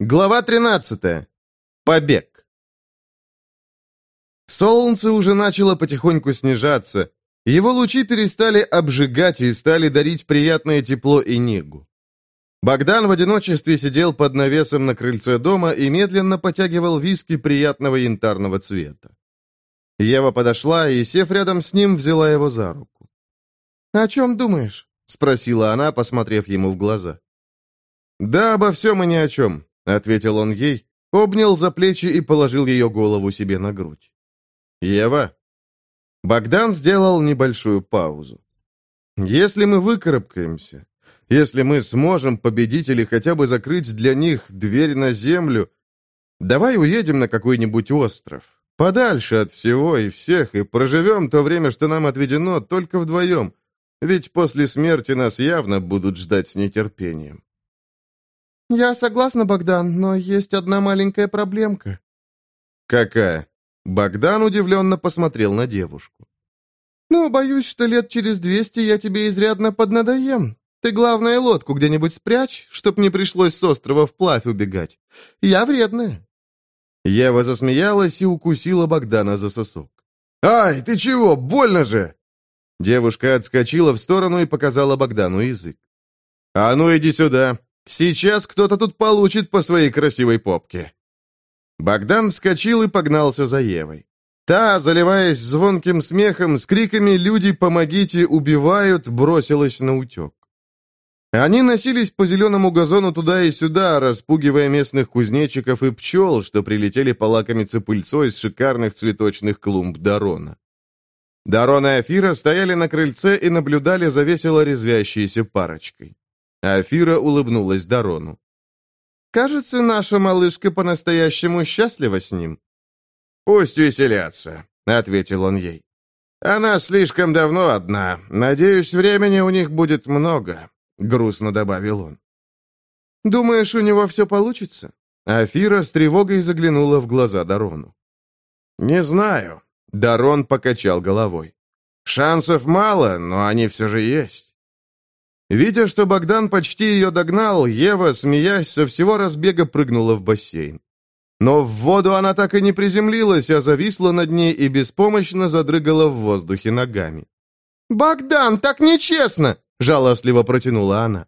Глава 13. Побег. Солнце уже начало потихоньку снижаться. Его лучи перестали обжигать и стали дарить приятное тепло и негу. Богдан в одиночестве сидел под навесом на крыльце дома и медленно потягивал виски приятного янтарного цвета. Ева подошла и, сев рядом с ним, взяла его за руку. «О чем думаешь?» — спросила она, посмотрев ему в глаза. «Да, обо всем и ни о чем. — ответил он ей, обнял за плечи и положил ее голову себе на грудь. «Ева?» Богдан сделал небольшую паузу. «Если мы выкарабкаемся, если мы сможем победить или хотя бы закрыть для них дверь на землю, давай уедем на какой-нибудь остров, подальше от всего и всех, и проживем то время, что нам отведено, только вдвоем, ведь после смерти нас явно будут ждать с нетерпением. «Я согласна, Богдан, но есть одна маленькая проблемка». «Какая?» Богдан удивленно посмотрел на девушку. «Ну, боюсь, что лет через двести я тебе изрядно поднадоем. Ты, главное, лодку где-нибудь спрячь, чтоб не пришлось с острова вплавь убегать. Я вредная». Ева засмеялась и укусила Богдана за сосок. «Ай, ты чего? Больно же!» Девушка отскочила в сторону и показала Богдану язык. «А ну иди сюда!» Сейчас кто-то тут получит по своей красивой попке». Богдан вскочил и погнался за Евой. Та, заливаясь звонким смехом, с криками «Люди, помогите! Убивают!» бросилась на утек. Они носились по зеленому газону туда и сюда, распугивая местных кузнечиков и пчел, что прилетели полакомиться пыльцой с шикарных цветочных клумб Дарона. Дарон и Афира стояли на крыльце и наблюдали за весело резвящейся парочкой. Афира улыбнулась Дарону. «Кажется, наша малышка по-настоящему счастлива с ним». «Пусть веселятся», — ответил он ей. «Она слишком давно одна. Надеюсь, времени у них будет много», — грустно добавил он. «Думаешь, у него все получится?» Афира с тревогой заглянула в глаза Дарону. «Не знаю», — Дарон покачал головой. «Шансов мало, но они все же есть». Видя, что Богдан почти ее догнал, Ева, смеясь, со всего разбега прыгнула в бассейн. Но в воду она так и не приземлилась, а зависла над ней и беспомощно задрыгала в воздухе ногами. «Богдан, так нечестно!» — жалостливо протянула она.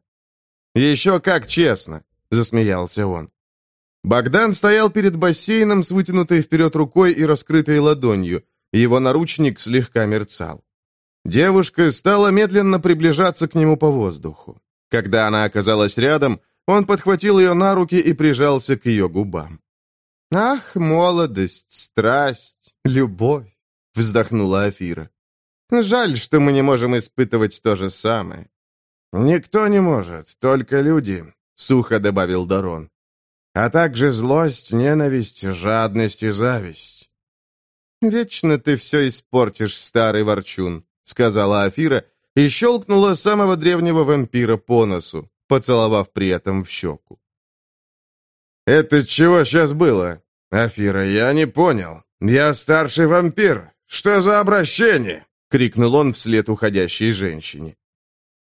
«Еще как честно!» — засмеялся он. Богдан стоял перед бассейном с вытянутой вперед рукой и раскрытой ладонью. Его наручник слегка мерцал. Девушка стала медленно приближаться к нему по воздуху. Когда она оказалась рядом, он подхватил ее на руки и прижался к ее губам. «Ах, молодость, страсть, любовь!» — вздохнула Афира. «Жаль, что мы не можем испытывать то же самое». «Никто не может, только люди», — сухо добавил Дарон. «А также злость, ненависть, жадность и зависть». «Вечно ты все испортишь, старый ворчун», сказала Афира и щелкнула самого древнего вампира по носу, поцеловав при этом в щеку. «Это чего сейчас было? Афира, я не понял. Я старший вампир. Что за обращение?» — крикнул он вслед уходящей женщине.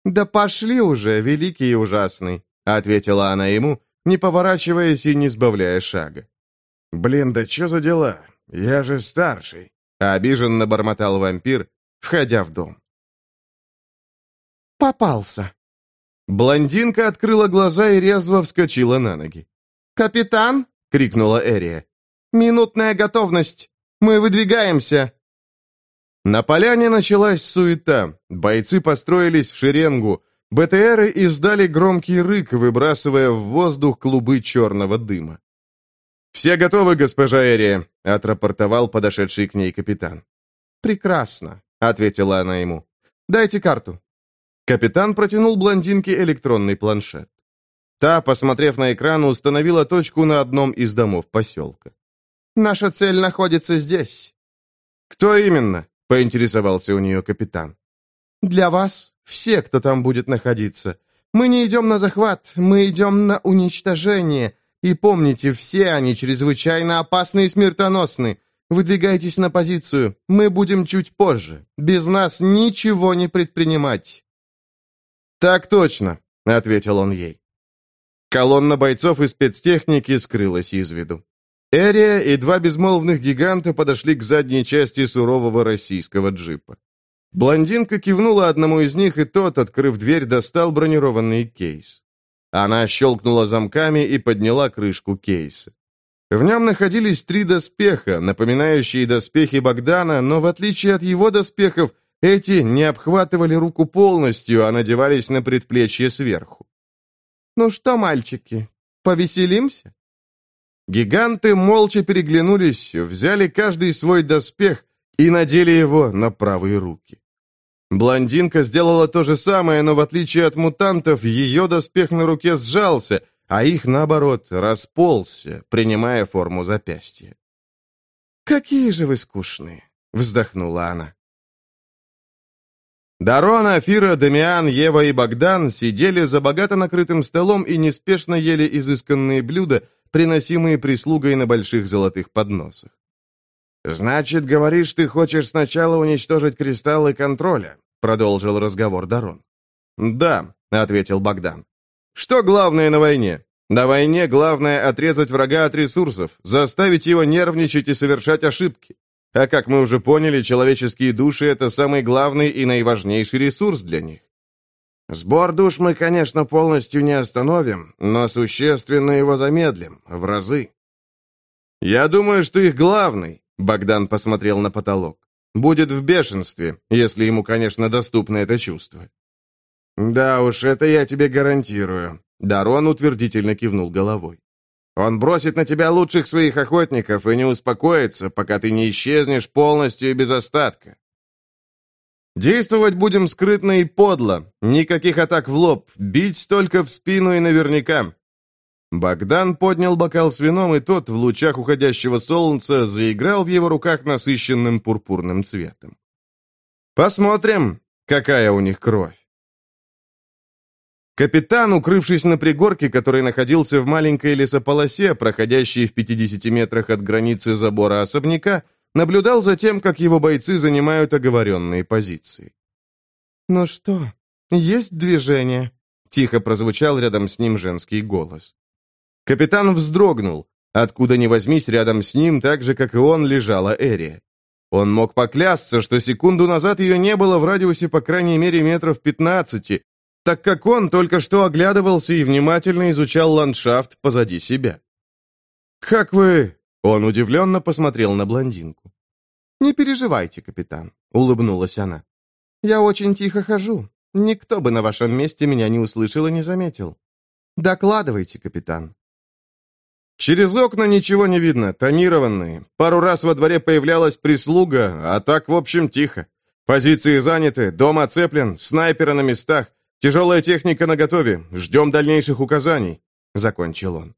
«Да пошли уже, великий и ужасный», — ответила она ему, не поворачиваясь и не сбавляя шага. «Блин, да что за дела? Я же старший», — обиженно бормотал вампир, входя в дом. «Попался!» Блондинка открыла глаза и резво вскочила на ноги. «Капитан!» — крикнула Эрия. «Минутная готовность! Мы выдвигаемся!» На поляне началась суета. Бойцы построились в шеренгу. БТРы издали громкий рык, выбрасывая в воздух клубы черного дыма. «Все готовы, госпожа Эрия», — отрапортовал подошедший к ней капитан. «Прекрасно. — ответила она ему. «Дайте карту». Капитан протянул блондинке электронный планшет. Та, посмотрев на экран, установила точку на одном из домов поселка. «Наша цель находится здесь». «Кто именно?» — поинтересовался у нее капитан. «Для вас все, кто там будет находиться. Мы не идем на захват, мы идем на уничтожение. И помните, все они чрезвычайно опасны и смертоносны. Выдвигайтесь на позицию. Мы будем чуть позже. Без нас ничего не предпринимать». «Так точно», — ответил он ей. Колонна бойцов и спецтехники скрылась из виду. Эрия и два безмолвных гиганта подошли к задней части сурового российского джипа. Блондинка кивнула одному из них, и тот, открыв дверь, достал бронированный кейс. Она щелкнула замками и подняла крышку кейса. В нем находились три доспеха, напоминающие доспехи Богдана, но в отличие от его доспехов, эти не обхватывали руку полностью, а надевались на предплечье сверху. «Ну что, мальчики, повеселимся?» Гиганты молча переглянулись, взяли каждый свой доспех и надели его на правые руки. Блондинка сделала то же самое, но в отличие от мутантов, ее доспех на руке сжался, а их, наоборот, расползся, принимая форму запястья. «Какие же вы скучные!» — вздохнула она. Дарон, Афира, Дамиан, Ева и Богдан сидели за богато накрытым столом и неспешно ели изысканные блюда, приносимые прислугой на больших золотых подносах. «Значит, говоришь, ты хочешь сначала уничтожить кристаллы контроля?» — продолжил разговор Дарон. «Да», — ответил Богдан. «Что главное на войне? На войне главное отрезать врага от ресурсов, заставить его нервничать и совершать ошибки. А как мы уже поняли, человеческие души — это самый главный и наиважнейший ресурс для них. Сбор душ мы, конечно, полностью не остановим, но существенно его замедлим, в разы. Я думаю, что их главный, Богдан посмотрел на потолок. «Будет в бешенстве, если ему, конечно, доступно это чувство». «Да уж, это я тебе гарантирую», — Дарон утвердительно кивнул головой. «Он бросит на тебя лучших своих охотников и не успокоится, пока ты не исчезнешь полностью и без остатка». «Действовать будем скрытно и подло. Никаких атак в лоб. Бить только в спину и наверняка. Богдан поднял бокал с вином, и тот в лучах уходящего солнца заиграл в его руках насыщенным пурпурным цветом. «Посмотрим, какая у них кровь». Капитан, укрывшись на пригорке, который находился в маленькой лесополосе, проходящей в 50 метрах от границы забора особняка, наблюдал за тем, как его бойцы занимают оговоренные позиции. «Ну что, есть движение?» — тихо прозвучал рядом с ним женский голос. Капитан вздрогнул. Откуда ни возьмись, рядом с ним, так же, как и он, лежала Эри. Он мог поклясться, что секунду назад ее не было в радиусе по крайней мере метров пятнадцати, так как он только что оглядывался и внимательно изучал ландшафт позади себя. «Как вы...» — он удивленно посмотрел на блондинку. «Не переживайте, капитан», — улыбнулась она. «Я очень тихо хожу. Никто бы на вашем месте меня не услышал и не заметил. Докладывайте, капитан». Через окна ничего не видно, тонированные. Пару раз во дворе появлялась прислуга, а так, в общем, тихо. Позиции заняты, дом оцеплен, снайперы на местах, тяжелая техника наготове, ждем дальнейших указаний», — закончил он.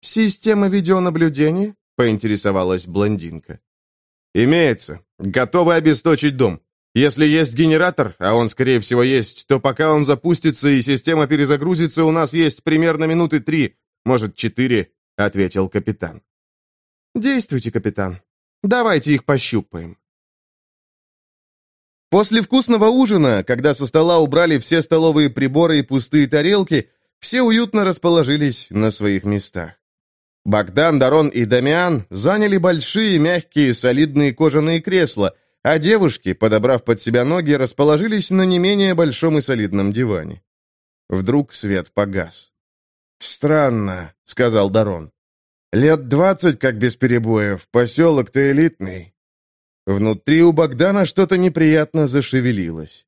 «Система видеонаблюдения?» — поинтересовалась блондинка. «Имеется. Готовы обесточить дом. Если есть генератор, а он, скорее всего, есть, то пока он запустится и система перезагрузится, у нас есть примерно минуты три, может, четыре, — ответил капитан. «Действуйте, капитан. Давайте их пощупаем». После вкусного ужина, когда со стола убрали все столовые приборы и пустые тарелки, все уютно расположились на своих местах. Богдан, Дарон и Дамиан заняли большие, мягкие, солидные кожаные кресла, а девушки, подобрав под себя ноги, расположились на не менее большом и солидном диване. Вдруг свет погас. «Странно», — сказал Дарон. Лет двадцать, как без перебоев, поселок-то элитный. Внутри у Богдана что-то неприятно зашевелилось.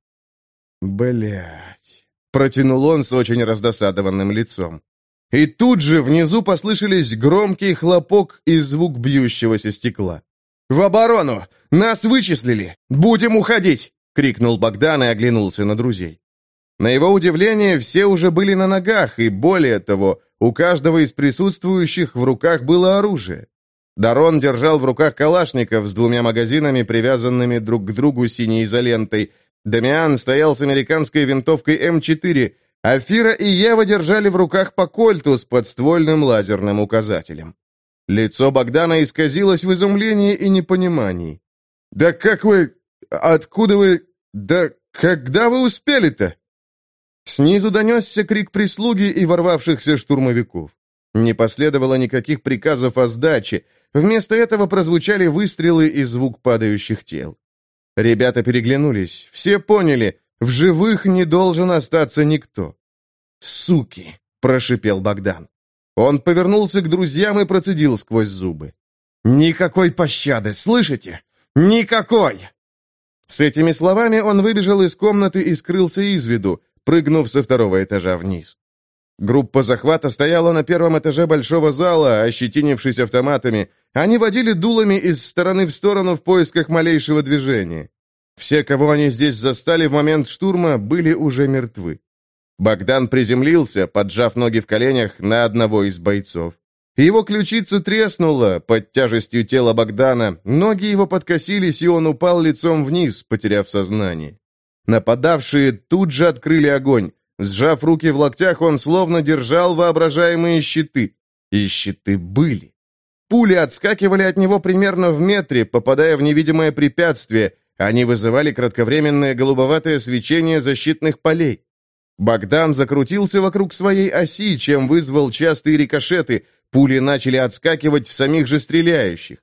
Блять, протянул он с очень раздосадованным лицом. И тут же внизу послышались громкий хлопок и звук бьющегося стекла. «В оборону! Нас вычислили! Будем уходить!» — крикнул Богдан и оглянулся на друзей. На его удивление, все уже были на ногах, и более того, у каждого из присутствующих в руках было оружие. Дарон держал в руках калашников с двумя магазинами, привязанными друг к другу синей изолентой. Дамиан стоял с американской винтовкой М4, а Фира и Ева держали в руках по кольту с подствольным лазерным указателем. Лицо Богдана исказилось в изумлении и непонимании. «Да как вы... Откуда вы... Да когда вы успели-то?» Снизу донесся крик прислуги и ворвавшихся штурмовиков. Не последовало никаких приказов о сдаче. Вместо этого прозвучали выстрелы и звук падающих тел. Ребята переглянулись. Все поняли, в живых не должен остаться никто. «Суки!» — прошипел Богдан. Он повернулся к друзьям и процедил сквозь зубы. «Никакой пощады, слышите? Никакой!» С этими словами он выбежал из комнаты и скрылся из виду, прыгнув со второго этажа вниз. Группа захвата стояла на первом этаже большого зала, ощетинившись автоматами. Они водили дулами из стороны в сторону в поисках малейшего движения. Все, кого они здесь застали в момент штурма, были уже мертвы. Богдан приземлился, поджав ноги в коленях, на одного из бойцов. Его ключица треснула под тяжестью тела Богдана, ноги его подкосились, и он упал лицом вниз, потеряв сознание. Нападавшие тут же открыли огонь. Сжав руки в локтях, он словно держал воображаемые щиты. И щиты были. Пули отскакивали от него примерно в метре, попадая в невидимое препятствие. Они вызывали кратковременное голубоватое свечение защитных полей. Богдан закрутился вокруг своей оси, чем вызвал частые рикошеты. Пули начали отскакивать в самих же стреляющих.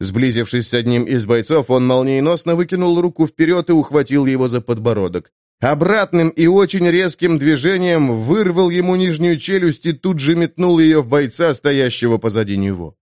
Сблизившись с одним из бойцов, он молниеносно выкинул руку вперед и ухватил его за подбородок. Обратным и очень резким движением вырвал ему нижнюю челюсть и тут же метнул ее в бойца, стоящего позади него.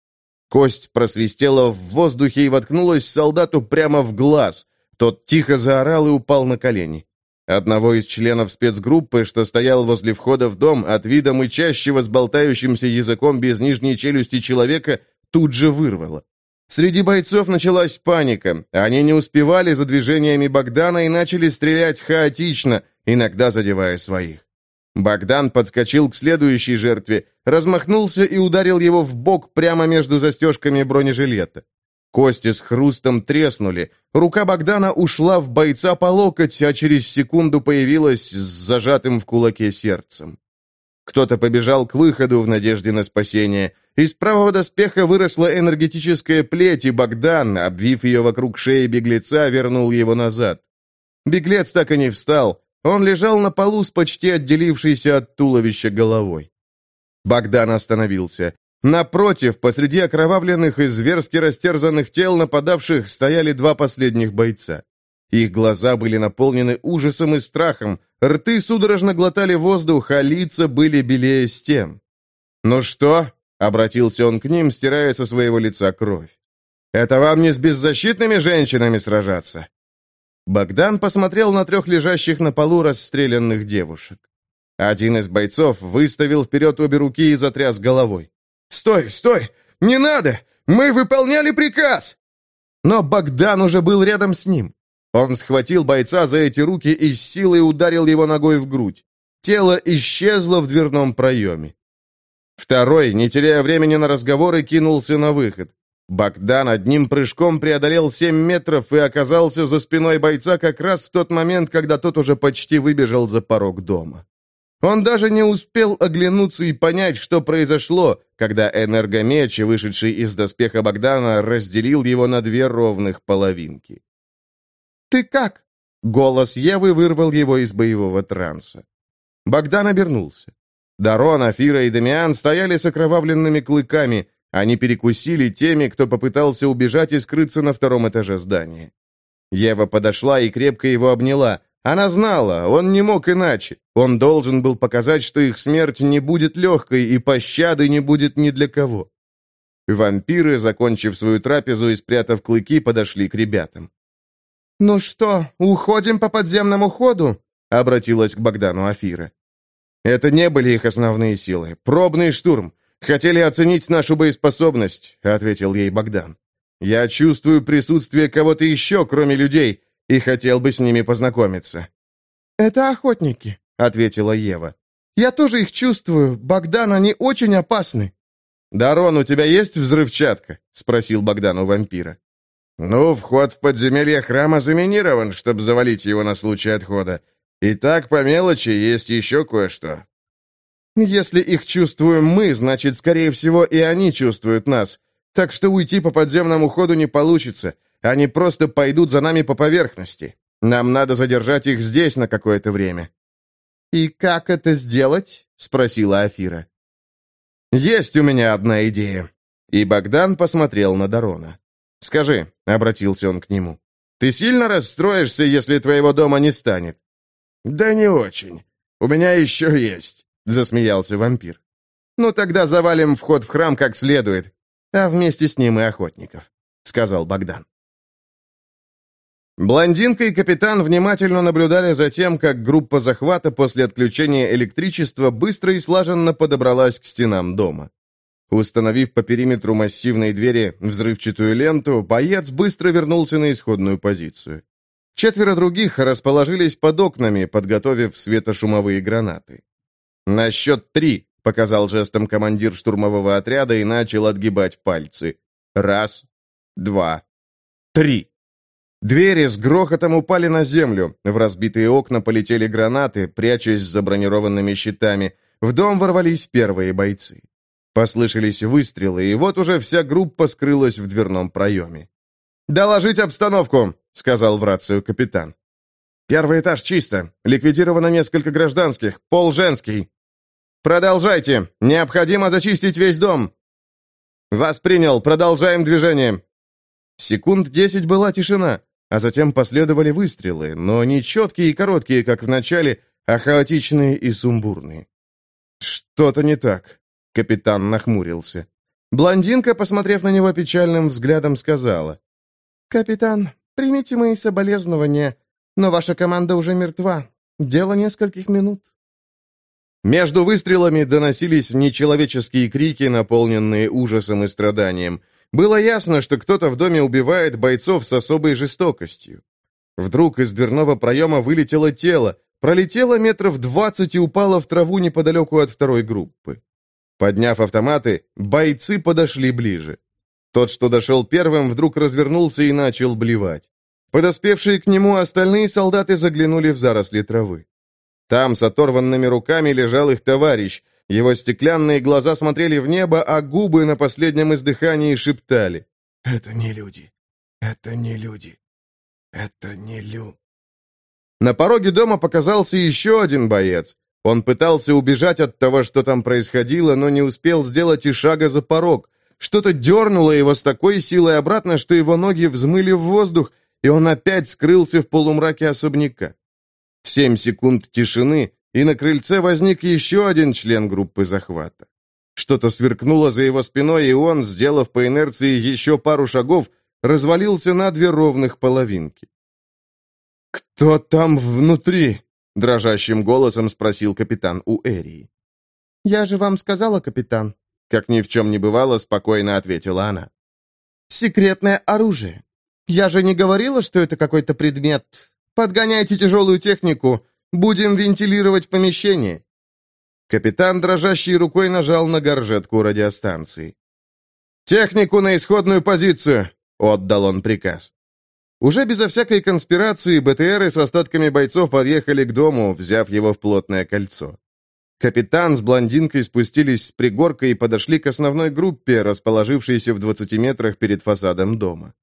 Кость просвистела в воздухе и воткнулась солдату прямо в глаз. Тот тихо заорал и упал на колени. Одного из членов спецгруппы, что стоял возле входа в дом, от вида мычащего с болтающимся языком без нижней челюсти человека, тут же вырвало. Среди бойцов началась паника. Они не успевали за движениями Богдана и начали стрелять хаотично, иногда задевая своих. Богдан подскочил к следующей жертве, размахнулся и ударил его в бок прямо между застежками бронежилета. Кости с хрустом треснули. Рука Богдана ушла в бойца по локоть, а через секунду появилась с зажатым в кулаке сердцем. Кто-то побежал к выходу в надежде на спасение. Из правого доспеха выросла энергетическая плеть, и Богдан, обвив ее вокруг шеи беглеца, вернул его назад. Беглец так и не встал. Он лежал на полу с почти отделившейся от туловища головой. Богдан остановился. Напротив, посреди окровавленных и зверски растерзанных тел нападавших стояли два последних бойца. Их глаза были наполнены ужасом и страхом, рты судорожно глотали воздух, а лица были белее стен. «Ну что?» — обратился он к ним, стирая со своего лица кровь. «Это вам не с беззащитными женщинами сражаться?» Богдан посмотрел на трех лежащих на полу расстрелянных девушек. Один из бойцов выставил вперед обе руки и затряс головой. «Стой, стой! Не надо! Мы выполняли приказ!» Но Богдан уже был рядом с ним. Он схватил бойца за эти руки и с силой ударил его ногой в грудь. Тело исчезло в дверном проеме. Второй, не теряя времени на разговоры, кинулся на выход. Богдан одним прыжком преодолел семь метров и оказался за спиной бойца как раз в тот момент, когда тот уже почти выбежал за порог дома. Он даже не успел оглянуться и понять, что произошло, когда энергомеч, вышедший из доспеха Богдана, разделил его на две ровных половинки. «Ты как?» Голос Евы вырвал его из боевого транса. Богдан обернулся. Дарон, Афира и Дамиан стояли с окровавленными клыками. Они перекусили теми, кто попытался убежать и скрыться на втором этаже здания. Ева подошла и крепко его обняла. Она знала, он не мог иначе. Он должен был показать, что их смерть не будет легкой и пощады не будет ни для кого. Вампиры, закончив свою трапезу и спрятав клыки, подошли к ребятам. «Ну что, уходим по подземному ходу?» — обратилась к Богдану Афира. «Это не были их основные силы. Пробный штурм. Хотели оценить нашу боеспособность», — ответил ей Богдан. «Я чувствую присутствие кого-то еще, кроме людей, и хотел бы с ними познакомиться». «Это охотники», — ответила Ева. «Я тоже их чувствую. Богдан, они очень опасны». «Дарон, у тебя есть взрывчатка?» — спросил Богдан у вампира. «Ну, вход в подземелье храма заминирован, чтобы завалить его на случай отхода. И так, по мелочи, есть еще кое-что». «Если их чувствуем мы, значит, скорее всего, и они чувствуют нас. Так что уйти по подземному ходу не получится. Они просто пойдут за нами по поверхности. Нам надо задержать их здесь на какое-то время». «И как это сделать?» — спросила Афира. «Есть у меня одна идея». И Богдан посмотрел на Дарона. «Скажи», — обратился он к нему, — «ты сильно расстроишься, если твоего дома не станет?» «Да не очень. У меня еще есть», — засмеялся вампир. «Ну тогда завалим вход в храм как следует, а вместе с ним и охотников», — сказал Богдан. Блондинка и капитан внимательно наблюдали за тем, как группа захвата после отключения электричества быстро и слаженно подобралась к стенам дома. Установив по периметру массивной двери взрывчатую ленту, боец быстро вернулся на исходную позицию. Четверо других расположились под окнами, подготовив светошумовые гранаты. «На счет три», — показал жестом командир штурмового отряда и начал отгибать пальцы. «Раз, два, три». Двери с грохотом упали на землю, в разбитые окна полетели гранаты, прячась за бронированными щитами. В дом ворвались первые бойцы. Послышались выстрелы, и вот уже вся группа скрылась в дверном проеме. «Доложить обстановку!» — сказал в рацию капитан. «Первый этаж чисто. Ликвидировано несколько гражданских. Пол женский. Продолжайте. Необходимо зачистить весь дом». «Вас принял. Продолжаем движение». Секунд десять была тишина. А затем последовали выстрелы, но не четкие и короткие, как в начале, а хаотичные и сумбурные. «Что-то не так», — капитан нахмурился. Блондинка, посмотрев на него печальным взглядом, сказала. «Капитан, примите мои соболезнования, но ваша команда уже мертва. Дело нескольких минут». Между выстрелами доносились нечеловеческие крики, наполненные ужасом и страданием. Было ясно, что кто-то в доме убивает бойцов с особой жестокостью. Вдруг из дверного проема вылетело тело, пролетело метров двадцать и упало в траву неподалеку от второй группы. Подняв автоматы, бойцы подошли ближе. Тот, что дошел первым, вдруг развернулся и начал блевать. Подоспевшие к нему остальные солдаты заглянули в заросли травы. Там с оторванными руками лежал их товарищ, его стеклянные глаза смотрели в небо, а губы на последнем издыхании шептали. «Это не люди. Это не люди. Это не лю...» На пороге дома показался еще один боец. Он пытался убежать от того, что там происходило, но не успел сделать и шага за порог. Что-то дернуло его с такой силой обратно, что его ноги взмыли в воздух, и он опять скрылся в полумраке особняка. В семь секунд тишины и на крыльце возник еще один член группы захвата. Что-то сверкнуло за его спиной, и он, сделав по инерции еще пару шагов, развалился на две ровных половинки. «Кто там внутри?» — дрожащим голосом спросил капитан у Эрии. «Я же вам сказала, капитан», — как ни в чем не бывало, спокойно ответила она. «Секретное оружие. Я же не говорила, что это какой-то предмет. Подгоняйте тяжелую технику, Будем вентилировать помещение». Капитан, дрожащей рукой, нажал на горжетку радиостанции. «Технику на исходную позицию!» — отдал он приказ. Уже безо всякой конспирации БТРы с остатками бойцов подъехали к дому, взяв его в плотное кольцо. Капитан с блондинкой спустились с пригорка и подошли к основной группе, расположившейся в 20 метрах перед фасадом дома.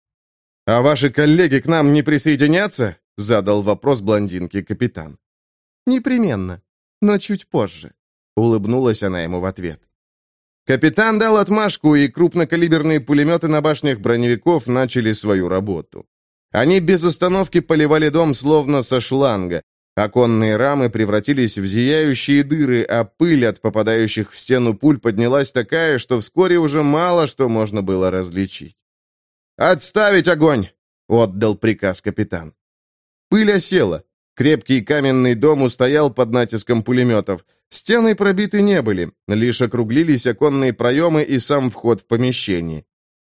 «А ваши коллеги к нам не присоединятся?» — задал вопрос блондинке капитан. «Непременно, но чуть позже», — улыбнулась она ему в ответ. Капитан дал отмашку, и крупнокалиберные пулеметы на башнях броневиков начали свою работу. Они без остановки поливали дом словно со шланга. Оконные рамы превратились в зияющие дыры, а пыль от попадающих в стену пуль поднялась такая, что вскоре уже мало что можно было различить. «Отставить огонь!» — отдал приказ капитан. Пыль осела. Крепкий каменный дом устоял под натиском пулеметов. Стены пробиты не были, лишь округлились оконные проемы и сам вход в помещение.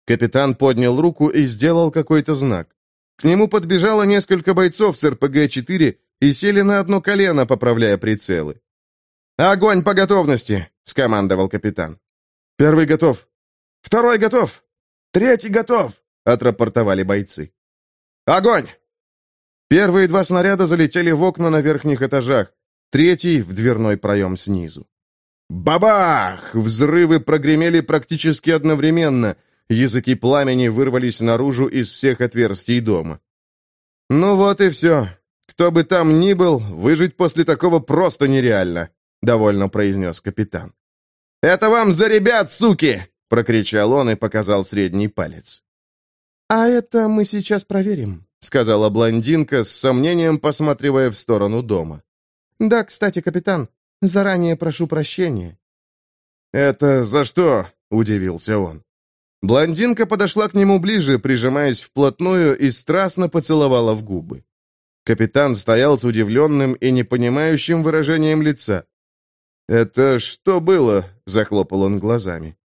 Капитан поднял руку и сделал какой-то знак. К нему подбежало несколько бойцов с РПГ-4 и сели на одно колено, поправляя прицелы. «Огонь по готовности!» — скомандовал капитан. «Первый готов. Второй готов. Третий готов!» — отрапортовали бойцы. «Огонь!» Первые два снаряда залетели в окна на верхних этажах, третий — в дверной проем снизу. Бабах! Взрывы прогремели практически одновременно. Языки пламени вырвались наружу из всех отверстий дома. «Ну вот и все. Кто бы там ни был, выжить после такого просто нереально», — довольно произнес капитан. «Это вам за ребят, суки!» — прокричал он и показал средний палец. «А это мы сейчас проверим», — сказала блондинка, с сомнением посматривая в сторону дома. «Да, кстати, капитан, заранее прошу прощения». «Это за что?» — удивился он. Блондинка подошла к нему ближе, прижимаясь вплотную, и страстно поцеловала в губы. Капитан стоял с удивленным и непонимающим выражением лица. «Это что было?» — захлопал он глазами.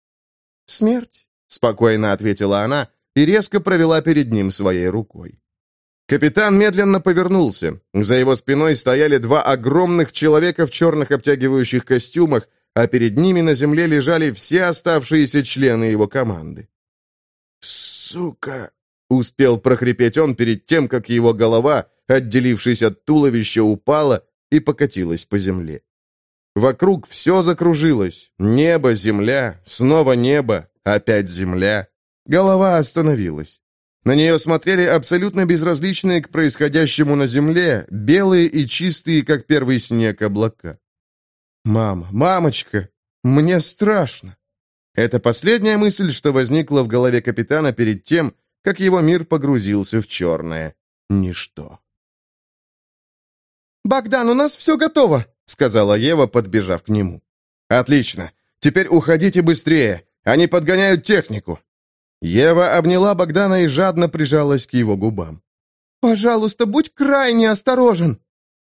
«Смерть», — спокойно ответила она и резко провела перед ним своей рукой. Капитан медленно повернулся. За его спиной стояли два огромных человека в черных обтягивающих костюмах, а перед ними на земле лежали все оставшиеся члены его команды. «Сука!» — успел прохрипеть он перед тем, как его голова, отделившись от туловища, упала и покатилась по земле. Вокруг все закружилось. Небо, земля, снова небо, опять земля. Голова остановилась. На нее смотрели абсолютно безразличные к происходящему на земле, белые и чистые, как первый снег, облака. «Мама, мамочка, мне страшно!» Это последняя мысль, что возникла в голове капитана перед тем, как его мир погрузился в черное ничто. «Богдан, у нас все готово!» — сказала Ева, подбежав к нему. «Отлично! Теперь уходите быстрее! Они подгоняют технику!» Ева обняла Богдана и жадно прижалась к его губам. «Пожалуйста, будь крайне осторожен!»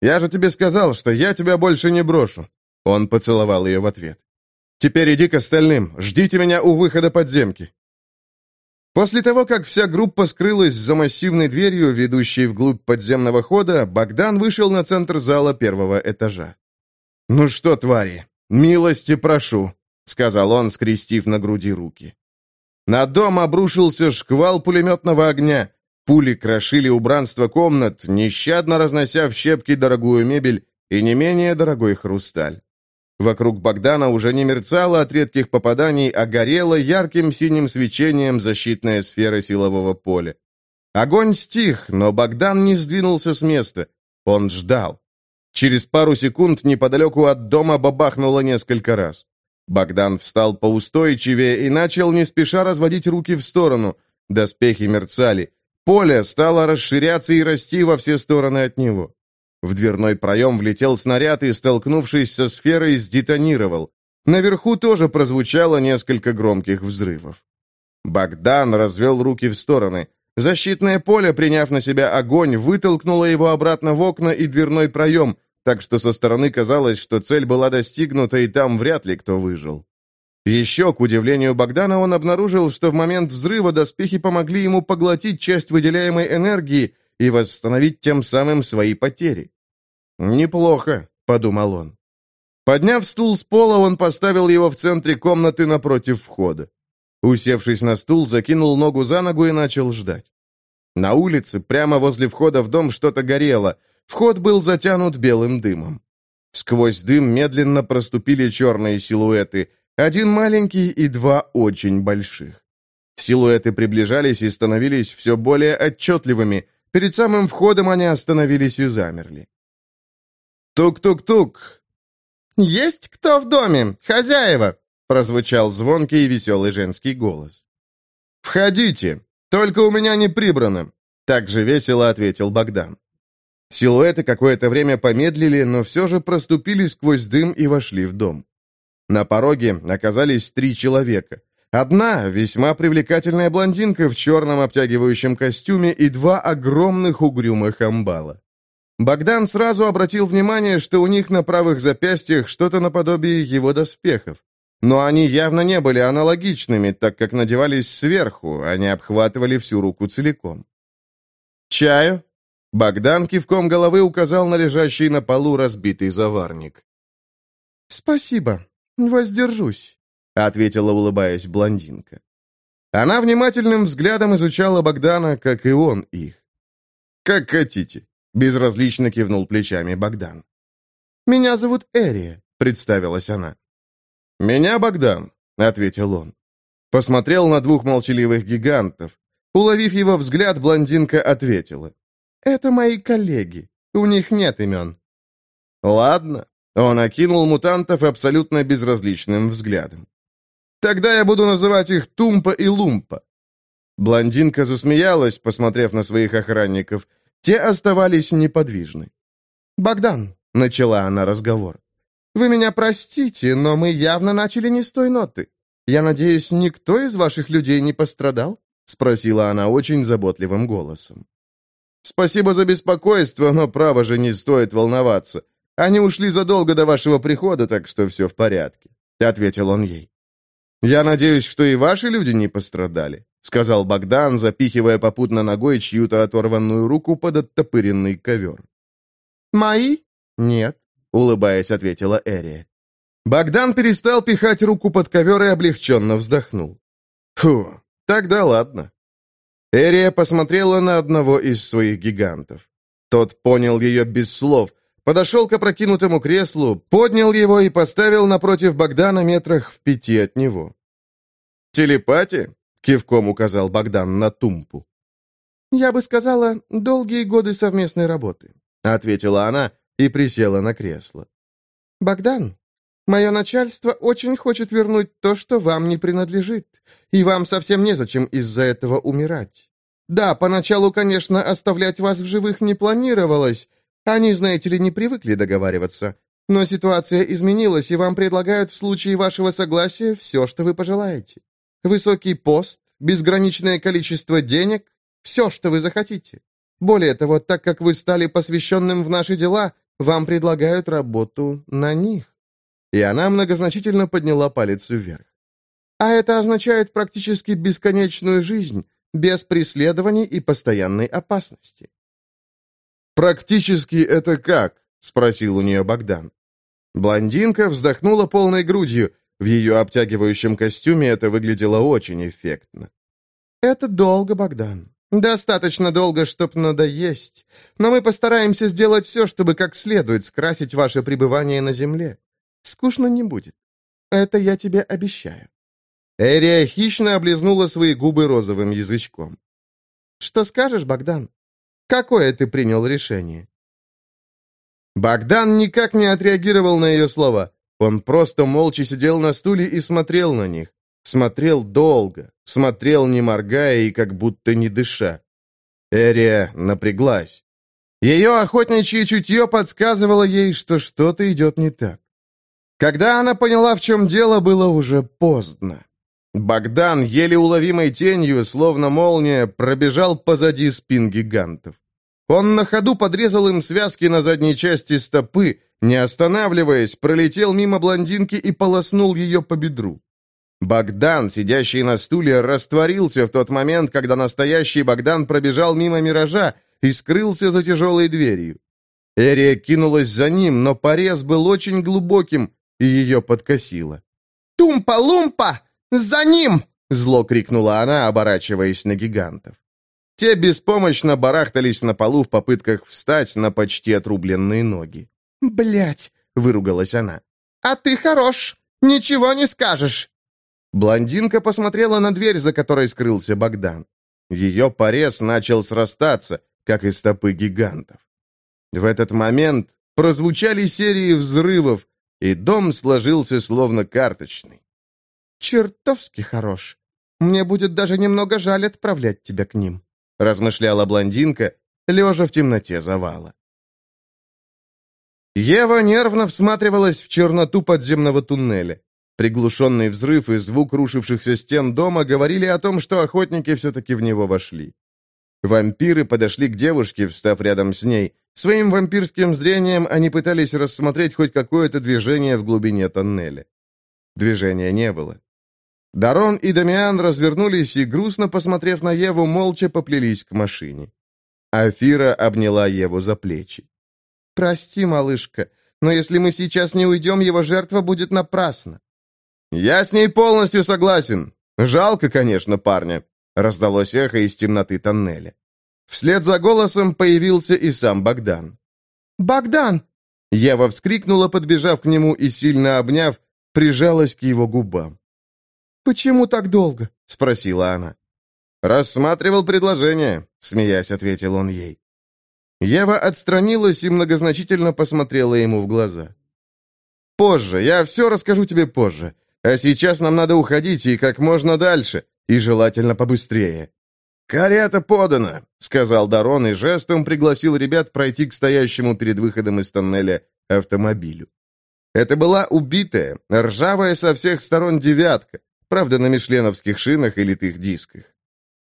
«Я же тебе сказал, что я тебя больше не брошу. Он поцеловал ее в ответ. «Теперь иди к остальным. Ждите меня у выхода подземки». После того, как вся группа скрылась за массивной дверью, ведущей вглубь подземного хода, Богдан вышел на центр зала первого этажа. «Ну что, твари, милости прошу», — сказал он, скрестив на груди руки. На дом обрушился шквал пулеметного огня. Пули крошили убранство комнат, нещадно разнося в щепки дорогую мебель и не менее дорогой хрусталь. Вокруг Богдана уже не мерцало от редких попаданий, а горела ярким синим свечением защитная сфера силового поля. Огонь стих, но Богдан не сдвинулся с места. Он ждал. Через пару секунд неподалеку от дома бабахнуло несколько раз. Богдан встал поустойчивее и начал не спеша разводить руки в сторону. Доспехи мерцали. Поле стало расширяться и расти во все стороны от него. В дверной проем влетел снаряд и, столкнувшись со сферой, сдетонировал. Наверху тоже прозвучало несколько громких взрывов. Богдан развел руки в стороны. Защитное поле, приняв на себя огонь, вытолкнуло его обратно в окна и дверной проем, так что со стороны казалось, что цель была достигнута, и там вряд ли кто выжил. Еще, к удивлению Богдана, он обнаружил, что в момент взрыва доспехи помогли ему поглотить часть выделяемой энергии, и восстановить тем самым свои потери. «Неплохо», — подумал он. Подняв стул с пола, он поставил его в центре комнаты напротив входа. Усевшись на стул, закинул ногу за ногу и начал ждать. На улице, прямо возле входа в дом, что-то горело. Вход был затянут белым дымом. Сквозь дым медленно проступили черные силуэты, один маленький и два очень больших. Силуэты приближались и становились все более отчетливыми, Перед самым входом они остановились и замерли. «Тук-тук-тук!» «Есть кто в доме? Хозяева!» прозвучал звонкий и веселый женский голос. «Входите! Только у меня не прибрано!» Так же весело ответил Богдан. Силуэты какое-то время помедлили, но все же проступили сквозь дым и вошли в дом. На пороге оказались три человека. Одна весьма привлекательная блондинка в черном обтягивающем костюме и два огромных угрюмых амбала. Богдан сразу обратил внимание, что у них на правых запястьях что-то наподобие его доспехов. Но они явно не были аналогичными, так как надевались сверху, они обхватывали всю руку целиком. «Чаю?» Богдан кивком головы указал на лежащий на полу разбитый заварник. «Спасибо. Воздержусь». — ответила, улыбаясь, блондинка. Она внимательным взглядом изучала Богдана, как и он их. «Как хотите», — безразлично кивнул плечами Богдан. «Меня зовут Эрия», — представилась она. «Меня Богдан», — ответил он. Посмотрел на двух молчаливых гигантов. Уловив его взгляд, блондинка ответила. «Это мои коллеги». У них нет имен». «Ладно». Он окинул мутантов абсолютно безразличным взглядом. «Тогда я буду называть их Тумпа и Лумпа». Блондинка засмеялась, посмотрев на своих охранников. Те оставались неподвижны. «Богдан», — начала она разговор, — «вы меня простите, но мы явно начали не с той ноты. Я надеюсь, никто из ваших людей не пострадал?» — спросила она очень заботливым голосом. «Спасибо за беспокойство, но, право же, не стоит волноваться. Они ушли задолго до вашего прихода, так что все в порядке», — ответил он ей. «Я надеюсь, что и ваши люди не пострадали», — сказал Богдан, запихивая попутно ногой чью-то оторванную руку под оттопыренный ковер. «Мои? Нет», — улыбаясь, ответила Эрия. Богдан перестал пихать руку под ковер и облегченно вздохнул. «Фу, тогда ладно». Эрия посмотрела на одного из своих гигантов. Тот понял ее без слов, подошел к опрокинутому креслу, поднял его и поставил напротив Богдана метрах в пяти от него. «Телепатия?» — кивком указал Богдан на тумпу. «Я бы сказала, долгие годы совместной работы», — ответила она и присела на кресло. «Богдан, мое начальство очень хочет вернуть то, что вам не принадлежит, и вам совсем незачем из-за этого умирать. Да, поначалу, конечно, оставлять вас в живых не планировалось, они, знаете ли, не привыкли договариваться, но ситуация изменилась, и вам предлагают в случае вашего согласия все, что вы пожелаете. Высокий пост, безграничное количество денег, все, что вы захотите. Более того, так как вы стали посвященным в наши дела, вам предлагают работу на них». И она многозначительно подняла палец вверх. «А это означает практически бесконечную жизнь, без преследований и постоянной опасности». «Практически это как?» — спросил у нее Богдан. Блондинка вздохнула полной грудью, в ее обтягивающем костюме это выглядело очень эффектно. «Это долго, Богдан. Достаточно долго, чтоб надоесть. Но мы постараемся сделать все, чтобы как следует скрасить ваше пребывание на земле. Скучно не будет. Это я тебе обещаю». Эрия хищно облизнула свои губы розовым язычком. «Что скажешь, Богдан? Какое ты принял решение?» Богдан никак не отреагировал на ее слова. Он просто молча сидел на стуле и смотрел на них. Смотрел долго, смотрел не моргая и как будто не дыша. Эрия напряглась. Ее охотничье чутье подсказывало ей, что что-то идет не так. Когда она поняла, в чем дело, было уже поздно. Богдан, еле уловимой тенью, словно молния, пробежал позади спин гигантов. Он на ходу подрезал им связки на задней части стопы, не останавливаясь, пролетел мимо блондинки и полоснул ее по бедру. Богдан, сидящий на стуле, растворился в тот момент, когда настоящий Богдан пробежал мимо миража и скрылся за тяжелой дверью. Эрия кинулась за ним, но порез был очень глубоким, и ее подкосило. «Тумпа-лумпа! За ним!» — зло крикнула она, оборачиваясь на гигантов. Те беспомощно барахтались на полу в попытках встать на почти отрубленные ноги. Блять, выругалась она. «А ты хорош! Ничего не скажешь!» Блондинка посмотрела на дверь, за которой скрылся Богдан. Ее порез начал срастаться, как и стопы гигантов. В этот момент прозвучали серии взрывов, и дом сложился словно карточный. «Чертовски хорош. Мне будет даже немного жаль отправлять тебя к ним», размышляла блондинка, лежа в темноте завала. Ева нервно всматривалась в черноту подземного туннеля. Приглушенный взрыв и звук рушившихся стен дома говорили о том, что охотники все-таки в него вошли. Вампиры подошли к девушке, встав рядом с ней. Своим вампирским зрением они пытались рассмотреть хоть какое-то движение в глубине тоннеля. Движения не было. Дарон и Дамиан развернулись и, грустно посмотрев на Еву, молча поплелись к машине. Афира обняла Еву за плечи. «Прости, малышка, но если мы сейчас не уйдем, его жертва будет напрасна». «Я с ней полностью согласен. Жалко, конечно, парня», — раздалось эхо из темноты тоннеля. Вслед за голосом появился и сам Богдан. «Богдан!» Ева вскрикнула, подбежав к нему и, сильно обняв, прижалась к его губам. «Почему так долго?» — спросила она. «Рассматривал предложение», — смеясь ответил он ей. Ева отстранилась и многозначительно посмотрела ему в глаза. «Позже, я все расскажу тебе позже. А сейчас нам надо уходить и как можно дальше, и желательно побыстрее». «Карета подана», — сказал Дарон и жестом пригласил ребят пройти к стоящему перед выходом из тоннеля автомобилю. Это была убитая, ржавая со всех сторон девятка, правда, на мишленовских шинах и литых дисках.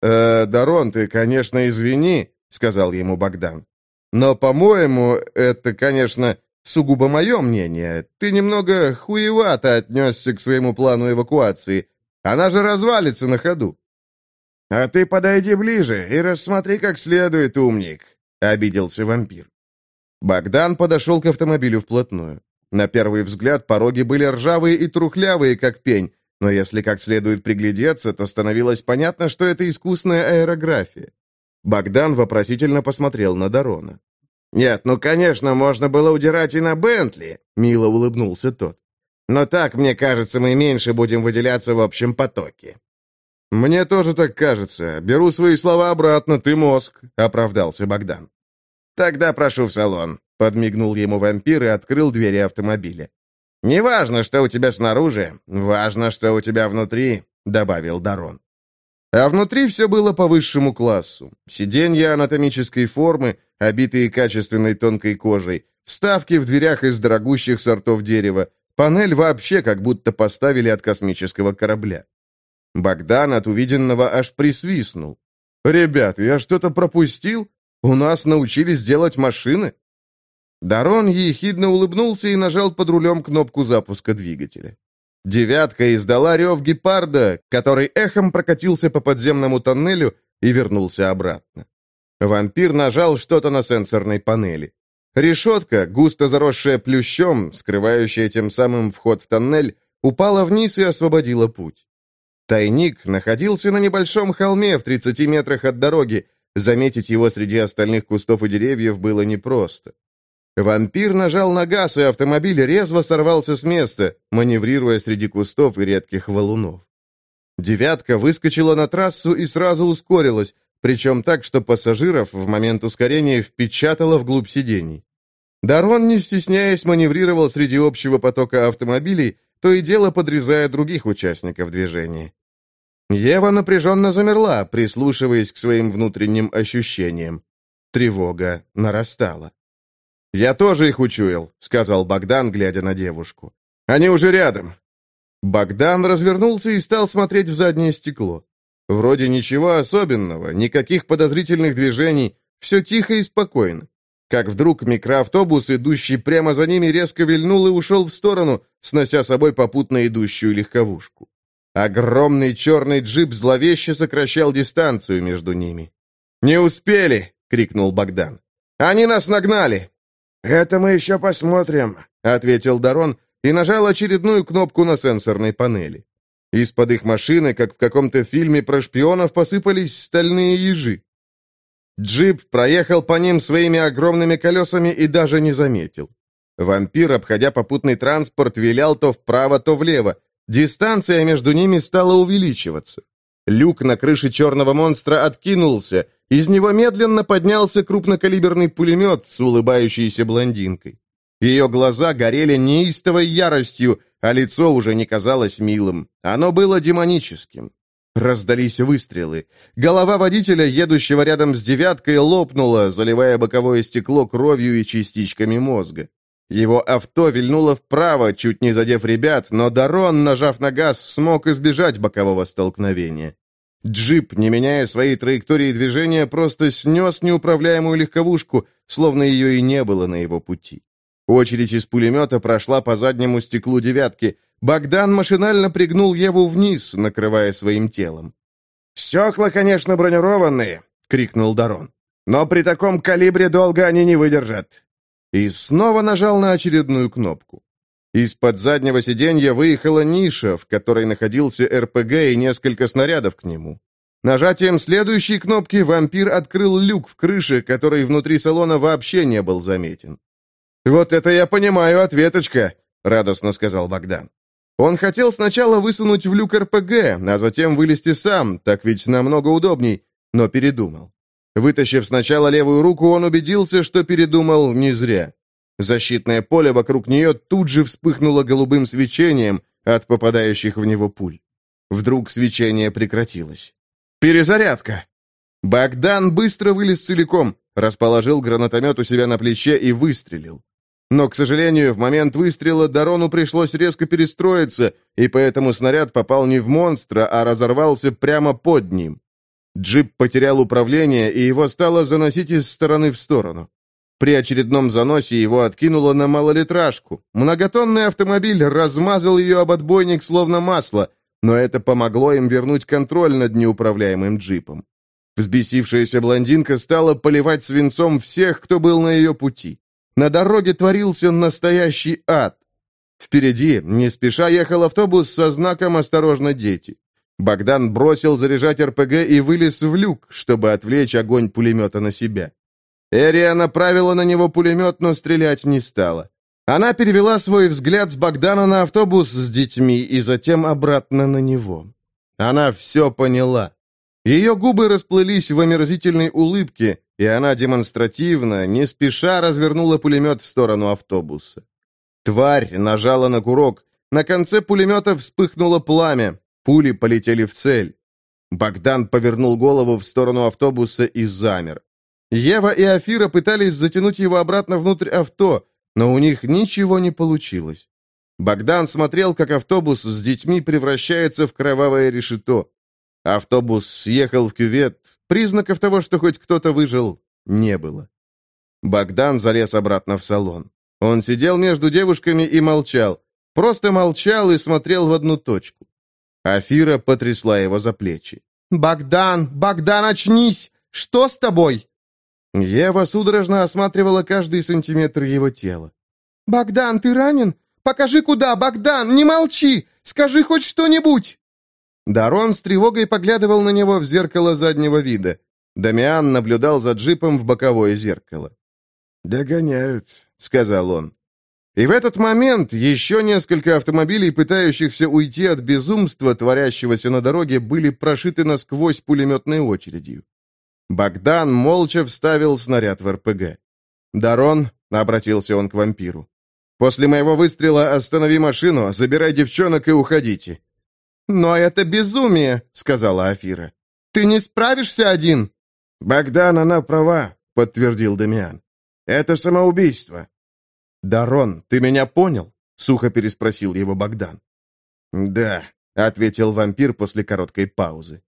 «Э, Дарон, ты, конечно, извини», — сказал ему Богдан. «Но, по-моему, это, конечно, сугубо мое мнение. Ты немного хуевато отнесся к своему плану эвакуации. Она же развалится на ходу». «А ты подойди ближе и рассмотри как следует, умник», — обиделся вампир. Богдан подошел к автомобилю вплотную. На первый взгляд пороги были ржавые и трухлявые, как пень, но если как следует приглядеться, то становилось понятно, что это искусная аэрография. Богдан вопросительно посмотрел на Дарона. «Нет, ну, конечно, можно было удирать и на Бентли», — мило улыбнулся тот. «Но так, мне кажется, мы меньше будем выделяться в общем потоке». «Мне тоже так кажется. Беру свои слова обратно, ты мозг», — оправдался Богдан. «Тогда прошу в салон», — подмигнул ему вампир и открыл двери автомобиля. «Не важно, что у тебя снаружи, важно, что у тебя внутри», — добавил Дарон. А внутри все было по высшему классу. Сиденья анатомической формы, обитые качественной тонкой кожей, вставки в дверях из дорогущих сортов дерева, панель вообще как будто поставили от космического корабля. Богдан от увиденного аж присвистнул. «Ребят, я что-то пропустил? У нас научились делать машины?» Дарон ехидно улыбнулся и нажал под рулем кнопку запуска двигателя. «девятка» издала рев гепарда, который эхом прокатился по подземному тоннелю и вернулся обратно. Вампир нажал что-то на сенсорной панели. Решетка, густо заросшая плющом, скрывающая тем самым вход в тоннель, упала вниз и освободила путь. Тайник находился на небольшом холме в 30 метрах от дороги. Заметить его среди остальных кустов и деревьев было непросто. Вампир нажал на газ, и автомобиль резво сорвался с места, маневрируя среди кустов и редких валунов. «девятка» выскочила на трассу и сразу ускорилась, причем так, что пассажиров в момент ускорения впечатало вглубь сидений. Дарон, не стесняясь, маневрировал среди общего потока автомобилей, то и дело подрезая других участников движения. Ева напряженно замерла, прислушиваясь к своим внутренним ощущениям. Тревога нарастала. «Я тоже их учуял», — сказал Богдан, глядя на девушку. «Они уже рядом». Богдан развернулся и стал смотреть в заднее стекло. Вроде ничего особенного, никаких подозрительных движений, все тихо и спокойно. Как вдруг микроавтобус, идущий прямо за ними, резко вильнул и ушел в сторону, снося собой попутно идущую легковушку. Огромный черный джип зловеще сокращал дистанцию между ними. «Не успели!» — крикнул Богдан. «Они нас нагнали!» «Это мы еще посмотрим», — ответил Дарон и нажал очередную кнопку на сенсорной панели. Из-под их машины, как в каком-то фильме про шпионов, посыпались стальные ежи. Джип проехал по ним своими огромными колесами и даже не заметил. Вампир, обходя попутный транспорт, вилял то вправо, то влево. Дистанция между ними стала увеличиваться. Люк на крыше черного монстра откинулся, из него медленно поднялся крупнокалиберный пулемет с улыбающейся блондинкой. Ее глаза горели неистовой яростью, а лицо уже не казалось милым. Оно было демоническим. Раздались выстрелы. Голова водителя, едущего рядом с девяткой, лопнула, заливая боковое стекло кровью и частичками мозга. Его авто вильнуло вправо, чуть не задев ребят, но Дарон, нажав на газ, смог избежать бокового столкновения. Джип, не меняя своей траектории движения, просто снес неуправляемую легковушку, словно ее и не было на его пути. Очередь из пулемета прошла по заднему стеклу «девятки». Богдан машинально пригнул Еву вниз, накрывая своим телом. «Стекла, конечно, бронированные!» — крикнул Дарон. «Но при таком калибре долго они не выдержат!» И снова нажал на очередную кнопку. Из-под заднего сиденья выехала ниша, в которой находился РПГ и несколько снарядов к нему. Нажатием следующей кнопки вампир открыл люк в крыше, который внутри салона вообще не был заметен. «Вот это я понимаю, ответочка!» — радостно сказал Богдан. Он хотел сначала высунуть в люк РПГ, а затем вылезти сам, так ведь намного удобней, но передумал. Вытащив сначала левую руку, он убедился, что передумал не зря. Защитное поле вокруг нее тут же вспыхнуло голубым свечением от попадающих в него пуль. Вдруг свечение прекратилось. «Перезарядка!» Богдан быстро вылез целиком, расположил гранатомет у себя на плече и выстрелил. Но, к сожалению, в момент выстрела Дарону пришлось резко перестроиться, и поэтому снаряд попал не в монстра, а разорвался прямо под ним. Джип потерял управление, и его стало заносить из стороны в сторону. При очередном заносе его откинуло на малолитражку. Многотонный автомобиль размазал ее об отбойник словно масло, но это помогло им вернуть контроль над неуправляемым джипом. Взбесившаяся блондинка стала поливать свинцом всех, кто был на ее пути. На дороге творился настоящий ад. Впереди, не спеша, ехал автобус со знаком «Осторожно, дети». Богдан бросил заряжать РПГ и вылез в люк, чтобы отвлечь огонь пулемета на себя. Эрия направила на него пулемет, но стрелять не стала. Она перевела свой взгляд с Богдана на автобус с детьми и затем обратно на него. Она все поняла. Ее губы расплылись в омерзительной улыбке, и она демонстративно, не спеша развернула пулемет в сторону автобуса. Тварь нажала на курок. На конце пулемета вспыхнуло пламя. Пули полетели в цель. Богдан повернул голову в сторону автобуса и замер. Ева и Афира пытались затянуть его обратно внутрь авто, но у них ничего не получилось. Богдан смотрел, как автобус с детьми превращается в кровавое решето. Автобус съехал в кювет. Признаков того, что хоть кто-то выжил, не было. Богдан залез обратно в салон. Он сидел между девушками и молчал. Просто молчал и смотрел в одну точку. Афира потрясла его за плечи. «Богдан! Богдан, очнись! Что с тобой?» Ева судорожно осматривала каждый сантиметр его тела. «Богдан, ты ранен? Покажи, куда, Богдан! Не молчи! Скажи хоть что-нибудь!» Дарон с тревогой поглядывал на него в зеркало заднего вида. Дамиан наблюдал за джипом в боковое зеркало. «Догоняют», — сказал он. И в этот момент еще несколько автомобилей, пытающихся уйти от безумства, творящегося на дороге, были прошиты насквозь пулеметной очередью. Богдан молча вставил снаряд в РПГ. «Дарон», — обратился он к вампиру, — «после моего выстрела останови машину, забирай девчонок и уходите». «Но это безумие», — сказала Афира. «Ты не справишься один». «Богдан, она права», — подтвердил Дамиан. «Это самоубийство». «Дарон, ты меня понял?» — сухо переспросил его Богдан. «Да», — ответил вампир после короткой паузы.